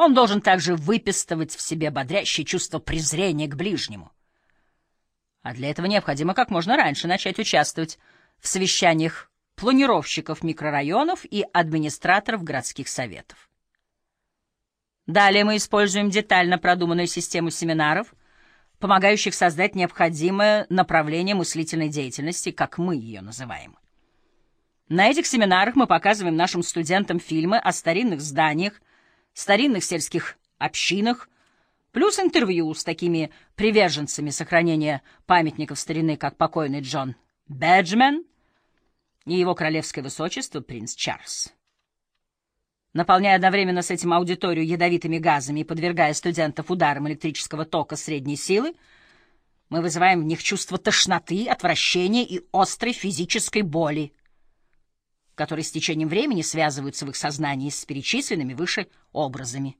Он должен также выпистывать в себе бодрящее чувство презрения к ближнему. А для этого необходимо как можно раньше начать участвовать в совещаниях планировщиков микрорайонов и администраторов городских советов. Далее мы используем детально продуманную систему семинаров, помогающих создать необходимое направление мыслительной деятельности, как мы ее называем. На этих семинарах мы показываем нашим студентам фильмы о старинных зданиях, старинных сельских общинах, плюс интервью с такими приверженцами сохранения памятников старины, как покойный Джон Бэджмен и его королевское высочество принц Чарльз. Наполняя одновременно с этим аудиторию ядовитыми газами и подвергая студентов ударам электрического тока средней силы, мы вызываем в них чувство тошноты, отвращения и острой физической боли, которые с течением времени связываются в их сознании с перечисленными выше образами.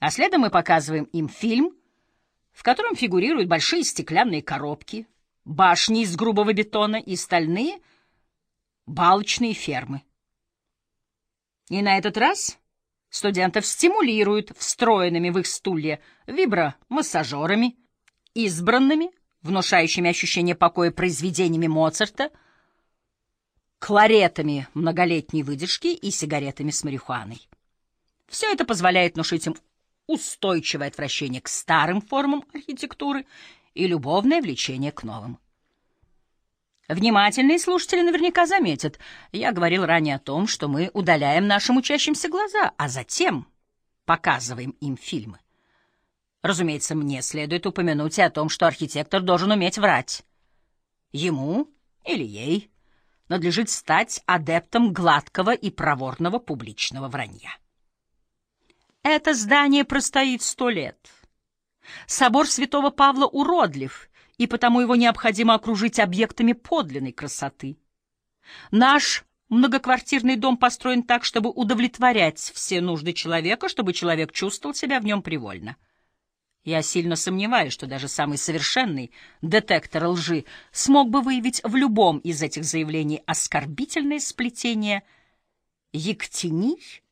А следом мы показываем им фильм, в котором фигурируют большие стеклянные коробки, башни из грубого бетона и стальные балочные фермы. И на этот раз студентов стимулируют встроенными в их стулья вибромассажерами, избранными, внушающими ощущение покоя произведениями Моцарта, кларетами многолетней выдержки и сигаретами с марихуаной. Все это позволяет внушить им устойчивое отвращение к старым формам архитектуры и любовное влечение к новым. Внимательные слушатели наверняка заметят. Я говорил ранее о том, что мы удаляем нашим учащимся глаза, а затем показываем им фильмы. Разумеется, мне следует упомянуть и о том, что архитектор должен уметь врать. Ему или ей надлежит стать адептом гладкого и проворного публичного вранья. Это здание простоит сто лет. Собор святого Павла уродлив, и потому его необходимо окружить объектами подлинной красоты. Наш многоквартирный дом построен так, чтобы удовлетворять все нужды человека, чтобы человек чувствовал себя в нем привольно. Я сильно сомневаюсь, что даже самый совершенный детектор лжи смог бы выявить в любом из этих заявлений оскорбительное сплетение ектений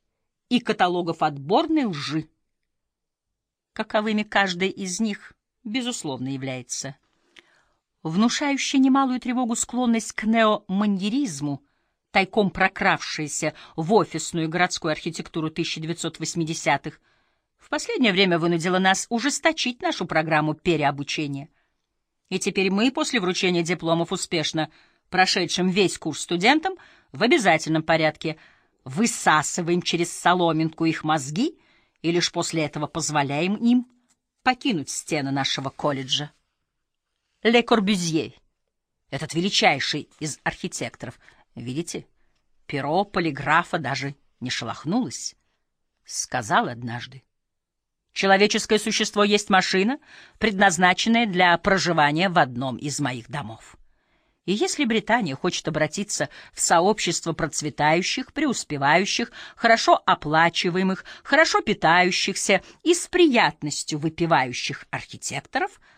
и каталогов отборной лжи, каковыми каждый из них, безусловно, является. Внушающая немалую тревогу склонность к неоманьеризму, тайком прокравшаяся в офисную городскую архитектуру 1980-х, в последнее время вынудила нас ужесточить нашу программу переобучения. И теперь мы, после вручения дипломов успешно прошедшим весь курс студентам, в обязательном порядке высасываем через соломинку их мозги и лишь после этого позволяем им покинуть стены нашего колледжа. Ле Корбюзье, этот величайший из архитекторов. Видите, перо полиграфа даже не шелохнулось. Сказал однажды. Человеческое существо есть машина, предназначенная для проживания в одном из моих домов. И если Британия хочет обратиться в сообщество процветающих, преуспевающих, хорошо оплачиваемых, хорошо питающихся и с приятностью выпивающих архитекторов —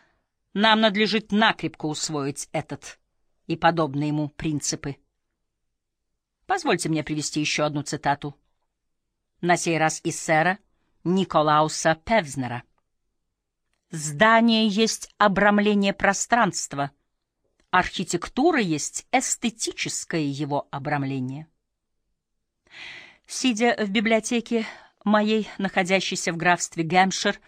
нам надлежит накрепко усвоить этот и подобные ему принципы. Позвольте мне привести еще одну цитату. На сей раз из сэра Николауса Певзнера. «Здание есть обрамление пространства, архитектура есть эстетическое его обрамление». Сидя в библиотеке моей, находящейся в графстве Гэмпшир,